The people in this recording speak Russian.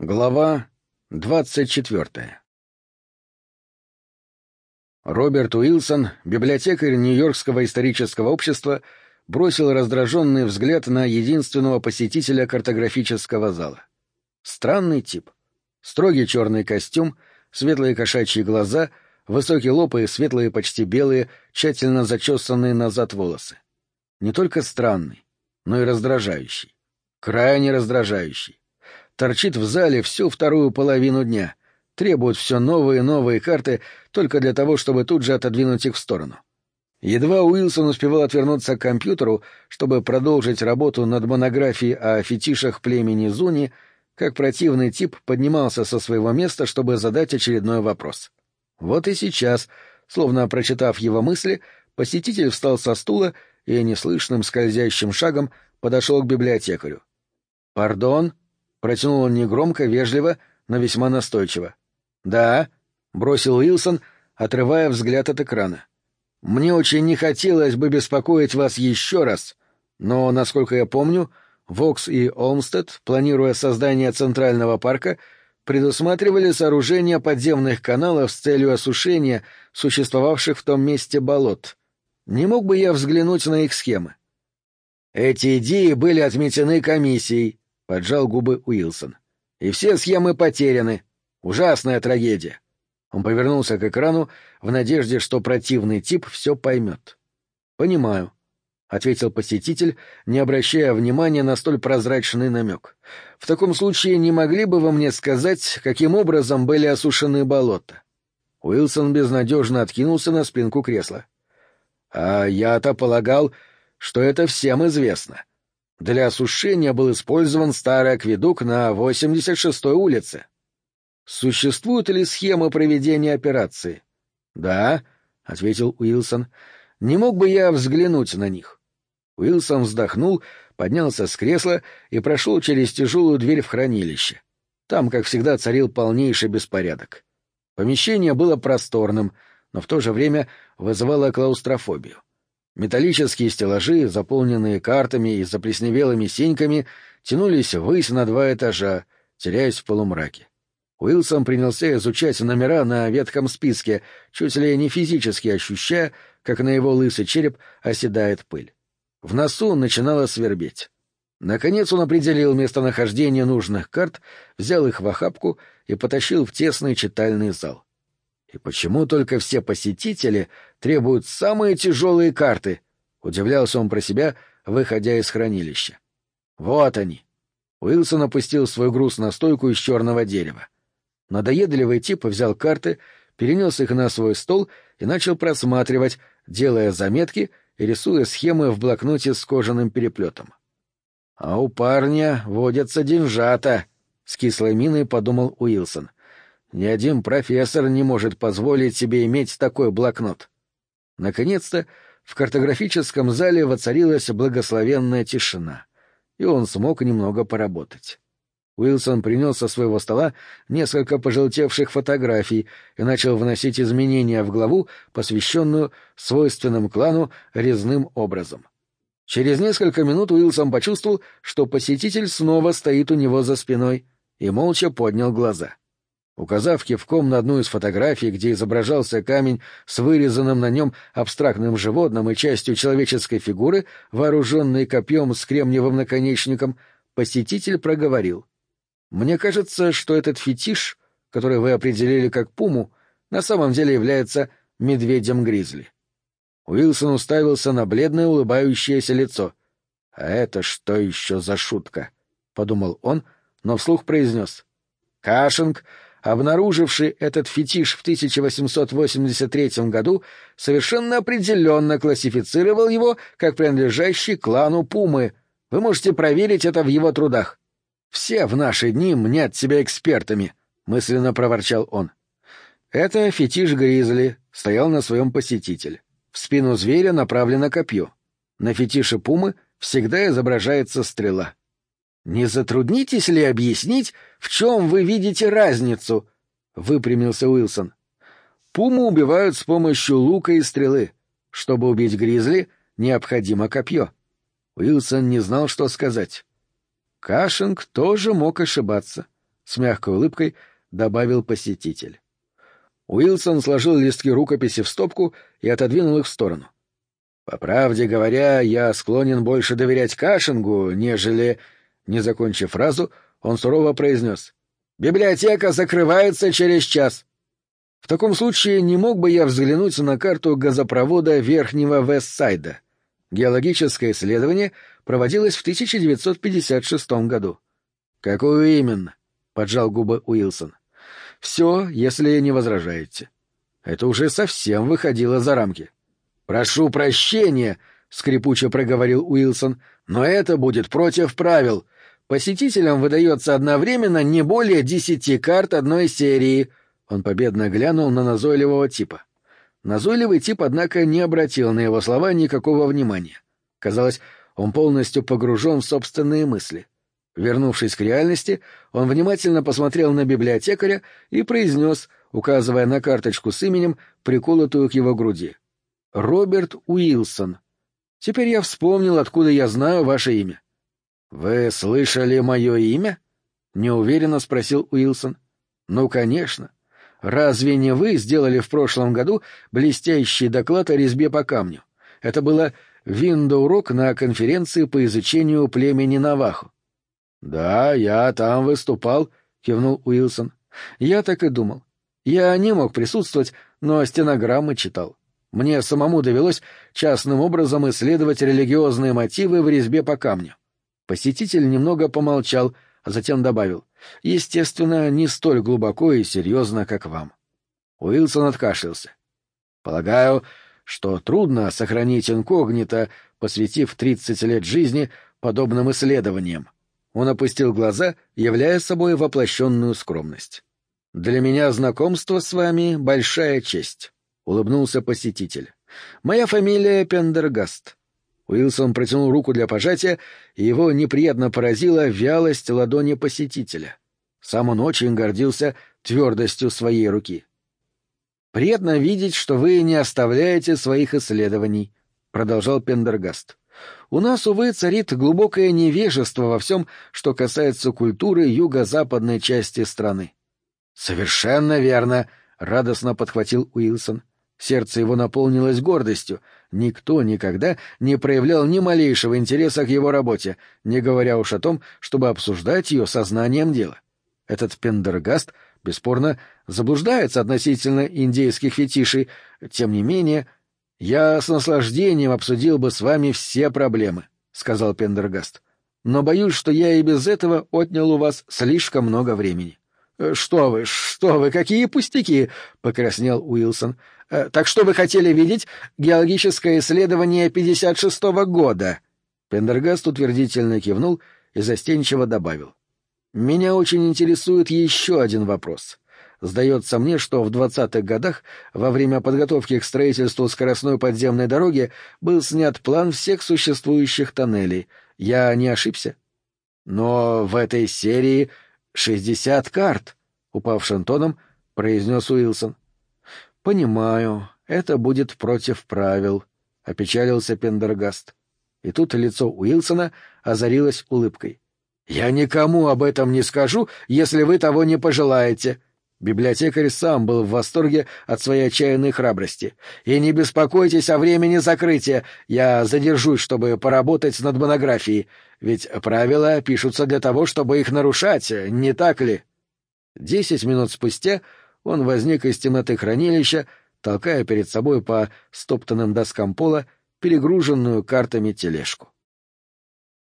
Глава двадцать четвертая Роберт Уилсон, библиотекарь Нью-Йоркского исторического общества, бросил раздраженный взгляд на единственного посетителя картографического зала. Странный тип. Строгий черный костюм, светлые кошачьи глаза, высокий лоб и светлые почти белые, тщательно зачесанные назад волосы. Не только странный, но и раздражающий. Крайне раздражающий торчит в зале всю вторую половину дня, требует все новые и новые карты только для того, чтобы тут же отодвинуть их в сторону. Едва Уилсон успевал отвернуться к компьютеру, чтобы продолжить работу над монографией о фетишах племени Зуни, как противный тип поднимался со своего места, чтобы задать очередной вопрос. Вот и сейчас, словно прочитав его мысли, посетитель встал со стула и неслышным скользящим шагом подошел к библиотекарю. «Пардон?» Протянул он негромко, вежливо, но весьма настойчиво. «Да», — бросил Уилсон, отрывая взгляд от экрана. «Мне очень не хотелось бы беспокоить вас еще раз, но, насколько я помню, Вокс и Олмстед, планируя создание Центрального парка, предусматривали сооружение подземных каналов с целью осушения существовавших в том месте болот. Не мог бы я взглянуть на их схемы? Эти идеи были отметены комиссией, — поджал губы Уилсон. «И все схемы потеряны. Ужасная трагедия». Он повернулся к экрану в надежде, что противный тип все поймет. «Понимаю», — ответил посетитель, не обращая внимания на столь прозрачный намек. «В таком случае не могли бы вы мне сказать, каким образом были осушены болота?» Уилсон безнадежно откинулся на спинку кресла. «А я-то полагал, что это всем известно. Для осушения был использован старый акведук на 86-й улице. Существуют ли схемы проведения операции? Да, ответил Уилсон. Не мог бы я взглянуть на них? Уилсон вздохнул, поднялся с кресла и прошел через тяжелую дверь в хранилище. Там, как всегда, царил полнейший беспорядок. Помещение было просторным, но в то же время вызывало клаустрофобию. Металлические стеллажи, заполненные картами и заплесневелыми синьками, тянулись ввысь на два этажа, теряясь в полумраке. Уилсон принялся изучать номера на ветхом списке, чуть ли не физически ощущая, как на его лысый череп оседает пыль. В носу начинало свербеть. Наконец он определил местонахождение нужных карт, взял их в охапку и потащил в тесный читальный зал. И почему только все посетители требуют самые тяжелые карты? Удивлялся он про себя, выходя из хранилища. Вот они. Уилсон опустил свой груз на стойку из черного дерева. Надоедливый тип взял карты, перенес их на свой стол и начал просматривать, делая заметки и рисуя схемы в блокноте с кожаным переплетом. — А у парня водятся деньжата, — с кислой миной подумал Уилсон. Ни один профессор не может позволить себе иметь такой блокнот. Наконец-то в картографическом зале воцарилась благословенная тишина, и он смог немного поработать. Уилсон принес со своего стола несколько пожелтевших фотографий и начал вносить изменения в главу, посвященную свойственным клану резным образом. Через несколько минут Уилсон почувствовал, что посетитель снова стоит у него за спиной, и молча поднял глаза. Указав кивком на одну из фотографий, где изображался камень с вырезанным на нем абстрактным животным и частью человеческой фигуры, вооруженный копьем с кремниевым наконечником, посетитель проговорил. «Мне кажется, что этот фетиш, который вы определили как пуму, на самом деле является медведем-гризли». Уилсон уставился на бледное улыбающееся лицо. «А это что еще за шутка?» — подумал он, но вслух произнес. «Кашинг обнаруживший этот фетиш в 1883 году, совершенно определенно классифицировал его как принадлежащий клану Пумы. Вы можете проверить это в его трудах. «Все в наши дни мнят себя экспертами», — мысленно проворчал он. Это фетиш Гризли, стоял на своем посетитель. В спину зверя направлено копье. На фетише Пумы всегда изображается стрела. «Не затруднитесь ли объяснить, в чем вы видите разницу?» — выпрямился Уилсон. «Пуму убивают с помощью лука и стрелы. Чтобы убить гризли, необходимо копье». Уилсон не знал, что сказать. Кашинг тоже мог ошибаться. — с мягкой улыбкой добавил посетитель. Уилсон сложил листки рукописи в стопку и отодвинул их в сторону. «По правде говоря, я склонен больше доверять Кашингу, нежели...» Не закончив фразу, он сурово произнес. «Библиотека закрывается через час». «В таком случае не мог бы я взглянуть на карту газопровода Верхнего Вестсайда?» Геологическое исследование проводилось в 1956 году. «Какую именно?» — поджал губы Уилсон. «Все, если не возражаете». Это уже совсем выходило за рамки. «Прошу прощения», — скрипуче проговорил Уилсон, — «но это будет против правил. Посетителям выдается одновременно не более десяти карт одной серии». Он победно глянул на назойливого типа. Назойливый тип, однако, не обратил на его слова никакого внимания. Казалось, он полностью погружен в собственные мысли. Вернувшись к реальности, он внимательно посмотрел на библиотекаря и произнес, указывая на карточку с именем, приколотую к его груди. «Роберт Уилсон. Теперь я вспомнил, откуда я знаю ваше имя». «Вы слышали мое имя?» — неуверенно спросил Уилсон. «Ну, конечно. Разве не вы сделали в прошлом году блестящий доклад о резьбе по камню? Это было виндоурок на конференции по изучению племени Навахо. «Да, я там выступал», — кивнул Уилсон. «Я так и думал. Я не мог присутствовать, но стенограммы читал. Мне самому довелось частным образом исследовать религиозные мотивы в резьбе по камню». Посетитель немного помолчал, а затем добавил. «Естественно, не столь глубоко и серьезно, как вам». Уилсон откашлялся. «Полагаю, что трудно сохранить инкогнито, посвятив тридцать лет жизни подобным исследованиям. Он опустил глаза, являя собой воплощенную скромность. «Для меня знакомство с вами — большая честь», — улыбнулся посетитель. «Моя фамилия Пендергаст». Уилсон протянул руку для пожатия, и его неприятно поразила вялость ладони посетителя. Сам он очень гордился твердостью своей руки. «Приятно видеть, что вы не оставляете своих исследований», — продолжал Пендергаст. У нас, увы, царит глубокое невежество во всем, что касается культуры юго-западной части страны. — Совершенно верно, — радостно подхватил Уилсон. Сердце его наполнилось гордостью. Никто никогда не проявлял ни малейшего интереса к его работе, не говоря уж о том, чтобы обсуждать ее сознанием дела. Этот Пендергаст, бесспорно, заблуждается относительно индейских фетишей, тем не менее — Я с наслаждением обсудил бы с вами все проблемы, — сказал Пендергаст. — Но боюсь, что я и без этого отнял у вас слишком много времени. «Э, — Что вы, что вы, какие пустяки! — покраснел Уилсон. «Э, — Так что вы хотели видеть геологическое исследование 56-го года? Пендергаст утвердительно кивнул и застенчиво добавил. — Меня очень интересует еще один вопрос. — Сдается мне, что в двадцатых годах, во время подготовки к строительству скоростной подземной дороги, был снят план всех существующих тоннелей. Я не ошибся? Но в этой серии шестьдесят карт, — упавшим тоном произнес Уилсон. — Понимаю, это будет против правил, — опечалился Пендергаст. И тут лицо Уилсона озарилось улыбкой. — Я никому об этом не скажу, если вы того не пожелаете, — Библиотекарь сам был в восторге от своей отчаянной храбрости. «И не беспокойтесь о времени закрытия, я задержусь, чтобы поработать над монографией, ведь правила пишутся для того, чтобы их нарушать, не так ли?» Десять минут спустя он возник из темноты хранилища, толкая перед собой по стоптанным доскам пола перегруженную картами тележку.